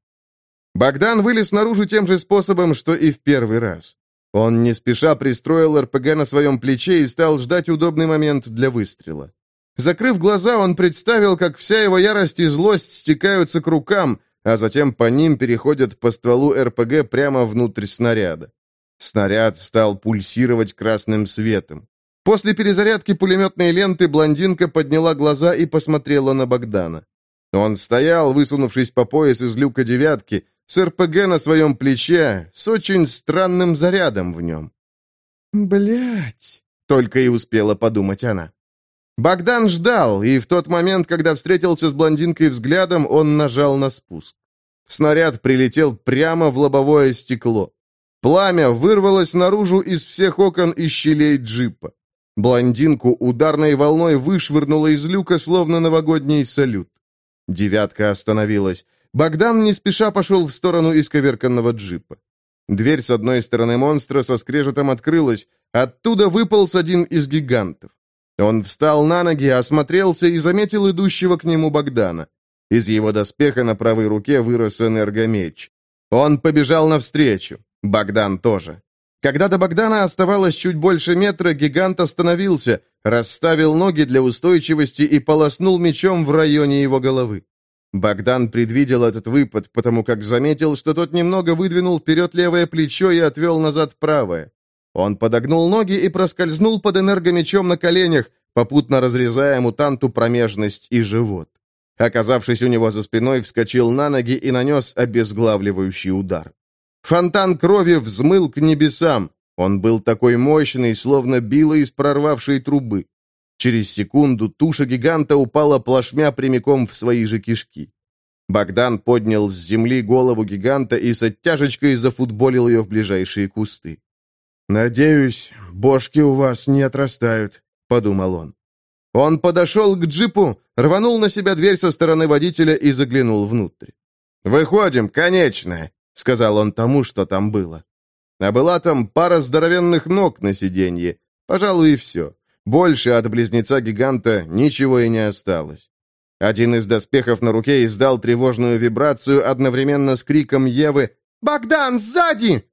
Богдан вылез наружу тем же способом, что и в первый раз. Он не спеша пристроил РПГ на своем плече и стал ждать удобный момент для выстрела. Закрыв глаза, он представил, как вся его ярость и злость стекаются к рукам, а затем по ним переходят по стволу РПГ прямо внутрь снаряда. Снаряд стал пульсировать красным светом. После перезарядки пулеметной ленты блондинка подняла глаза и посмотрела на Богдана. Он стоял, высунувшись по пояс из люка девятки, с РПГ на своем плече, с очень странным зарядом в нем. Блять! только и успела подумать она. Богдан ждал, и в тот момент, когда встретился с блондинкой взглядом, он нажал на спуск. Снаряд прилетел прямо в лобовое стекло. Пламя вырвалось наружу из всех окон и щелей джипа. Блондинку ударной волной вышвырнуло из люка, словно новогодний салют. Девятка остановилась. Богдан не спеша пошел в сторону исковерканного джипа. Дверь с одной стороны монстра со скрежетом открылась. Оттуда выполз один из гигантов. Он встал на ноги, осмотрелся и заметил идущего к нему Богдана. Из его доспеха на правой руке вырос энергомеч. Он побежал навстречу. Богдан тоже. Когда до Богдана оставалось чуть больше метра, гигант остановился, расставил ноги для устойчивости и полоснул мечом в районе его головы. Богдан предвидел этот выпад, потому как заметил, что тот немного выдвинул вперед левое плечо и отвел назад правое. Он подогнул ноги и проскользнул под энергомечом на коленях, попутно разрезая мутанту промежность и живот. Оказавшись у него за спиной, вскочил на ноги и нанес обезглавливающий удар. Фонтан крови взмыл к небесам. Он был такой мощный, словно било из прорвавшей трубы. Через секунду туша гиганта упала плашмя прямиком в свои же кишки. Богдан поднял с земли голову гиганта и с оттяжечкой зафутболил ее в ближайшие кусты. «Надеюсь, бошки у вас не отрастают», — подумал он. Он подошел к джипу, рванул на себя дверь со стороны водителя и заглянул внутрь. «Выходим, конечно», — сказал он тому, что там было. А была там пара здоровенных ног на сиденье. Пожалуй, и все. Больше от близнеца-гиганта ничего и не осталось. Один из доспехов на руке издал тревожную вибрацию одновременно с криком Евы «Богдан, сзади!».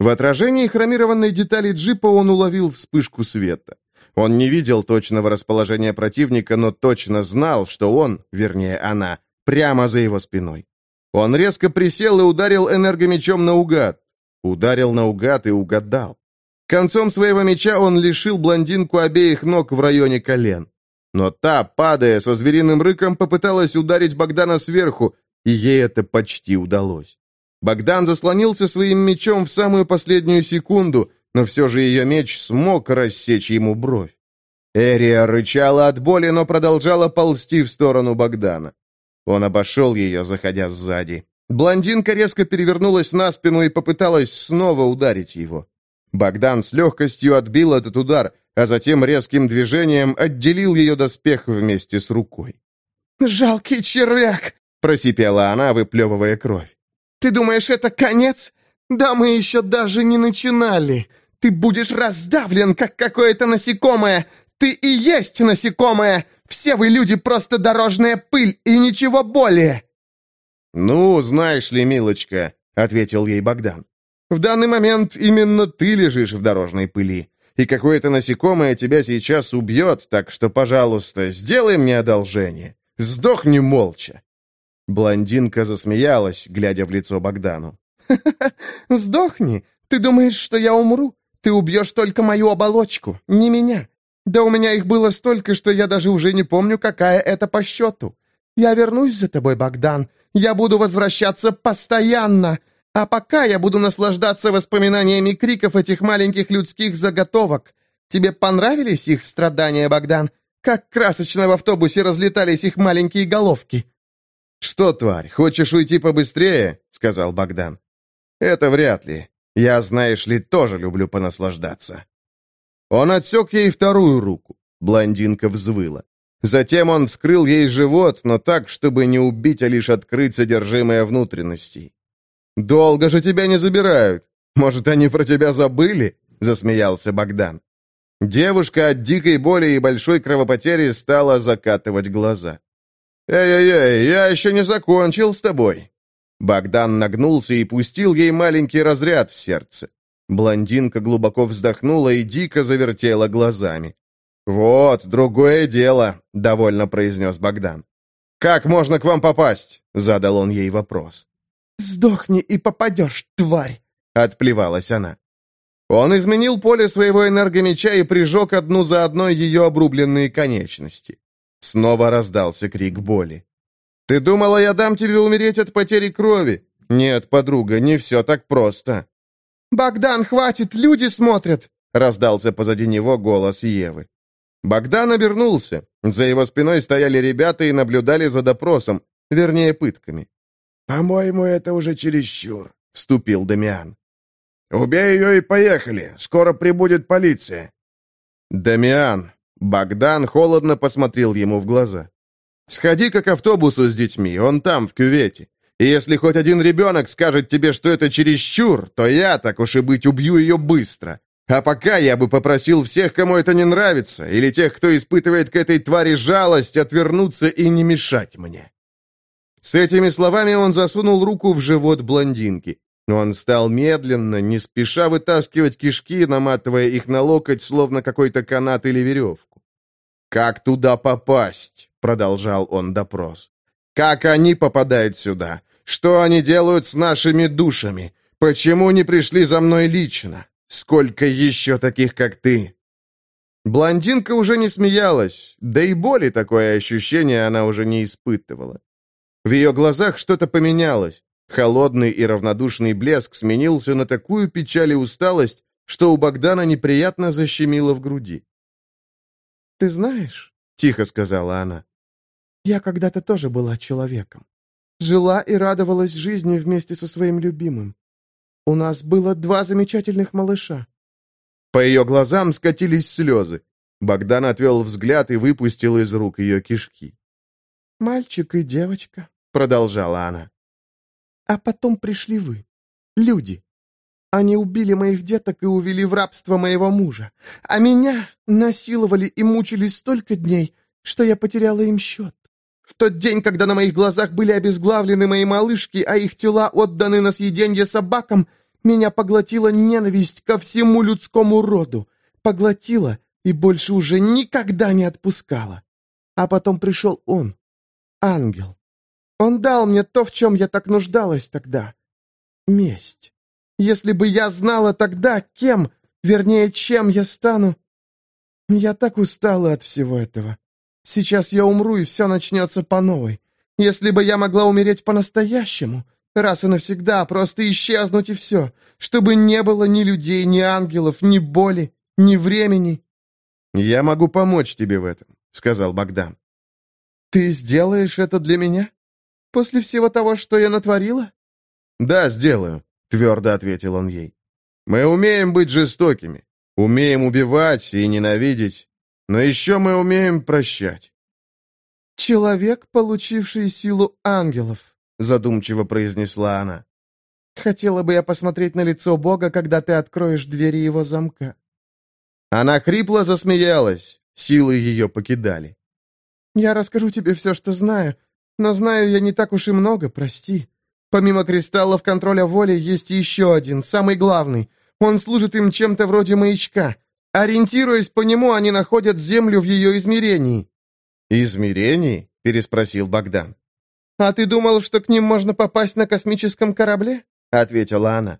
В отражении хромированной детали джипа он уловил вспышку света. Он не видел точного расположения противника, но точно знал, что он, вернее она, прямо за его спиной. Он резко присел и ударил энергомечом наугад. Ударил наугад и угадал. Концом своего меча он лишил блондинку обеих ног в районе колен. Но та, падая со звериным рыком, попыталась ударить Богдана сверху, и ей это почти удалось. Богдан заслонился своим мечом в самую последнюю секунду, но все же ее меч смог рассечь ему бровь. Эрия рычала от боли, но продолжала ползти в сторону Богдана. Он обошел ее, заходя сзади. Блондинка резко перевернулась на спину и попыталась снова ударить его. Богдан с легкостью отбил этот удар, а затем резким движением отделил ее доспех вместе с рукой. «Жалкий червяк!» — просипела она, выплевывая кровь. «Ты думаешь, это конец? Да мы еще даже не начинали. Ты будешь раздавлен, как какое-то насекомое. Ты и есть насекомое. Все вы люди просто дорожная пыль и ничего более». «Ну, знаешь ли, милочка», — ответил ей Богдан. В данный момент именно ты лежишь в дорожной пыли, и какое-то насекомое тебя сейчас убьет, так что, пожалуйста, сделай мне одолжение. Сдохни молча». Блондинка засмеялась, глядя в лицо Богдану. сдохни? Ты думаешь, что я умру? Ты убьешь только мою оболочку, не меня. Да у меня их было столько, что я даже уже не помню, какая это по счету. Я вернусь за тобой, Богдан. Я буду возвращаться постоянно. А пока я буду наслаждаться воспоминаниями криков этих маленьких людских заготовок. Тебе понравились их страдания, Богдан? Как красочно в автобусе разлетались их маленькие головки!» «Что, тварь, хочешь уйти побыстрее?» — сказал Богдан. «Это вряд ли. Я, знаешь ли, тоже люблю понаслаждаться». Он отсек ей вторую руку. Блондинка взвыла. Затем он вскрыл ей живот, но так, чтобы не убить, а лишь открыть содержимое внутренностей. «Долго же тебя не забирают. Может, они про тебя забыли?» — засмеялся Богдан. Девушка от дикой боли и большой кровопотери стала закатывать глаза. «Эй-эй-эй, я еще не закончил с тобой!» Богдан нагнулся и пустил ей маленький разряд в сердце. Блондинка глубоко вздохнула и дико завертела глазами. «Вот, другое дело», — довольно произнес Богдан. «Как можно к вам попасть?» — задал он ей вопрос. «Сдохни и попадешь, тварь!» — отплевалась она. Он изменил поле своего энергомеча и прижег одну за одной ее обрубленные конечности. Снова раздался крик боли. «Ты думала, я дам тебе умереть от потери крови? Нет, подруга, не все так просто». «Богдан, хватит, люди смотрят!» — раздался позади него голос Евы. Богдан обернулся. За его спиной стояли ребята и наблюдали за допросом, вернее, пытками. «По-моему, это уже чересчур», — вступил Дамиан. «Убей ее и поехали. Скоро прибудет полиция». «Дамиан», — Богдан холодно посмотрел ему в глаза. «Сходи-ка к автобусу с детьми, он там, в кювете. И если хоть один ребенок скажет тебе, что это чересчур, то я, так уж и быть, убью ее быстро. А пока я бы попросил всех, кому это не нравится, или тех, кто испытывает к этой твари жалость, отвернуться и не мешать мне». С этими словами он засунул руку в живот блондинки. Он стал медленно, не спеша вытаскивать кишки, наматывая их на локоть, словно какой-то канат или веревку. «Как туда попасть?» — продолжал он допрос. «Как они попадают сюда? Что они делают с нашими душами? Почему не пришли за мной лично? Сколько еще таких, как ты?» Блондинка уже не смеялась, да и боли такое ощущение она уже не испытывала. В ее глазах что-то поменялось. Холодный и равнодушный блеск сменился на такую печаль и усталость, что у Богдана неприятно защемило в груди. «Ты знаешь», — тихо сказала она, — «я когда-то тоже была человеком. Жила и радовалась жизни вместе со своим любимым. У нас было два замечательных малыша». По ее глазам скатились слезы. Богдан отвел взгляд и выпустил из рук ее кишки. «Мальчик и девочка», — продолжала она. «А потом пришли вы, люди. Они убили моих деток и увели в рабство моего мужа. А меня насиловали и мучили столько дней, что я потеряла им счет. В тот день, когда на моих глазах были обезглавлены мои малышки, а их тела отданы на съеденье собакам, меня поглотила ненависть ко всему людскому роду. Поглотила и больше уже никогда не отпускала. А потом пришел он, ангел. Он дал мне то, в чем я так нуждалась тогда. Месть. Если бы я знала тогда, кем, вернее, чем я стану... Я так устала от всего этого. Сейчас я умру, и все начнется по новой. Если бы я могла умереть по-настоящему, раз и навсегда, просто исчезнуть и все, чтобы не было ни людей, ни ангелов, ни боли, ни времени. «Я могу помочь тебе в этом», — сказал Богдан. «Ты сделаешь это для меня? После всего того, что я натворила?» «Да, сделаю твердо ответил он ей. «Мы умеем быть жестокими, умеем убивать и ненавидеть, но еще мы умеем прощать». «Человек, получивший силу ангелов», — задумчиво произнесла она. «Хотела бы я посмотреть на лицо Бога, когда ты откроешь двери его замка». Она хрипло засмеялась, силы ее покидали. «Я расскажу тебе все, что знаю, но знаю я не так уж и много, прости. Помимо кристаллов контроля воли есть еще один, самый главный. Он служит им чем-то вроде маячка. Ориентируясь по нему, они находят Землю в ее измерении». «Измерении?» — переспросил Богдан. «А ты думал, что к ним можно попасть на космическом корабле?» — ответила она.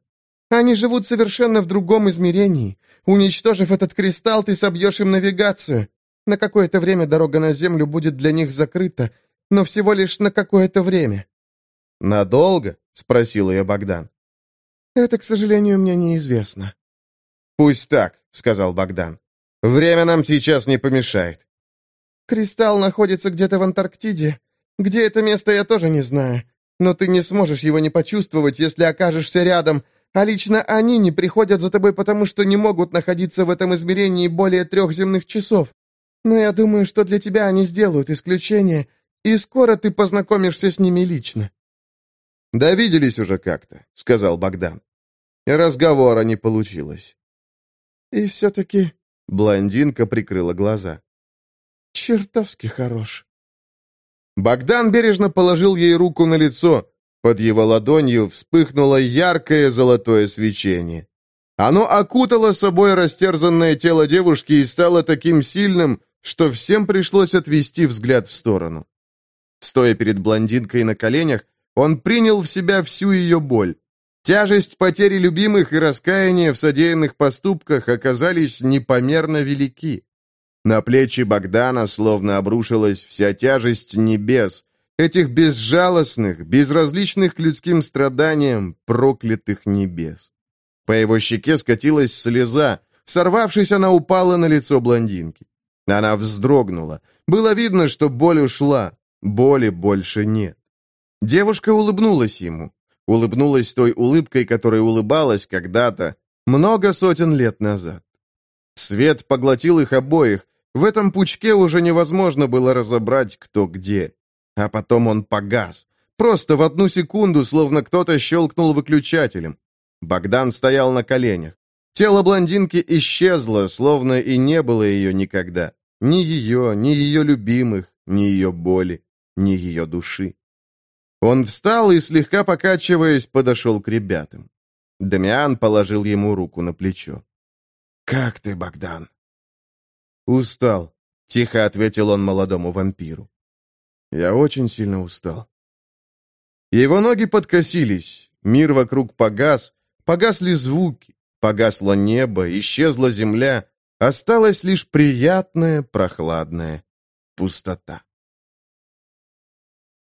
«Они живут совершенно в другом измерении. Уничтожив этот кристалл, ты собьешь им навигацию. На какое-то время дорога на Землю будет для них закрыта, но всего лишь на какое-то время. «Надолго?» — спросил ее Богдан. «Это, к сожалению, мне неизвестно». «Пусть так», — сказал Богдан. «Время нам сейчас не помешает». «Кристалл находится где-то в Антарктиде. Где это место, я тоже не знаю. Но ты не сможешь его не почувствовать, если окажешься рядом, а лично они не приходят за тобой, потому что не могут находиться в этом измерении более трех земных часов. Но я думаю, что для тебя они сделают исключение, и скоро ты познакомишься с ними лично». «Да виделись уже как-то», — сказал Богдан. Разговора не получилось. «И все-таки...» — блондинка прикрыла глаза. «Чертовски хорош». Богдан бережно положил ей руку на лицо. Под его ладонью вспыхнуло яркое золотое свечение. Оно окутало собой растерзанное тело девушки и стало таким сильным, что всем пришлось отвести взгляд в сторону. Стоя перед блондинкой на коленях, он принял в себя всю ее боль. Тяжесть потери любимых и раскаяния в содеянных поступках оказались непомерно велики. На плечи Богдана словно обрушилась вся тяжесть небес, этих безжалостных, безразличных к людским страданиям, проклятых небес. По его щеке скатилась слеза, сорвавшись, она упала на лицо блондинки. Она вздрогнула. Было видно, что боль ушла, боли больше нет. Девушка улыбнулась ему. Улыбнулась той улыбкой, которой улыбалась когда-то, много сотен лет назад. Свет поглотил их обоих. В этом пучке уже невозможно было разобрать, кто где. А потом он погас. Просто в одну секунду, словно кто-то щелкнул выключателем. Богдан стоял на коленях. Тело блондинки исчезло, словно и не было ее никогда. Ни ее, ни ее любимых, ни ее боли, ни ее души. Он встал и, слегка покачиваясь, подошел к ребятам. Дамиан положил ему руку на плечо. «Как ты, Богдан?» «Устал», — тихо ответил он молодому вампиру. «Я очень сильно устал». Его ноги подкосились, мир вокруг погас, погасли звуки, погасло небо, исчезла земля, осталась лишь приятная, прохладная пустота.